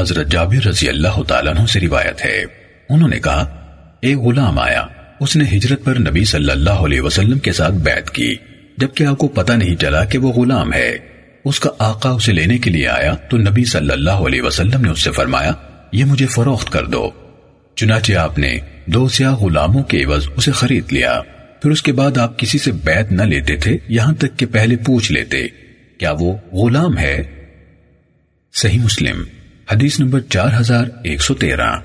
حضرت جابر رضی اللہ تعالیٰ عنہ سے روایت ہے۔ انہوں نے کہا ایک غلام آیا، اس نے ہجرت پر نبی صلی اللہ علیہ وسلم کے ساتھ بیعت کی، جبکہ آپ کو پتہ نہیں چلا کہ وہ غلام ہے۔ اس کا آقا اسے لینے کے لیے آیا، تو نبی صلی اللہ علیہ وسلم نے اس سے فرمایا، یہ مجھے فروخت کر دو۔ چنانچہ آپ نے دو سیاہ غلاموں کے عوض اسے خرید لیا۔ پھر اس کے بعد آپ کسی سے بیعت نہ لیتے تھے، یہاں تک کہ پہلے پوچھ لیتے، کیا وہ غلام ہے؟ صحیح مسلم۔ حدیث نمبر چار ہزار ایک سو تیرہ۔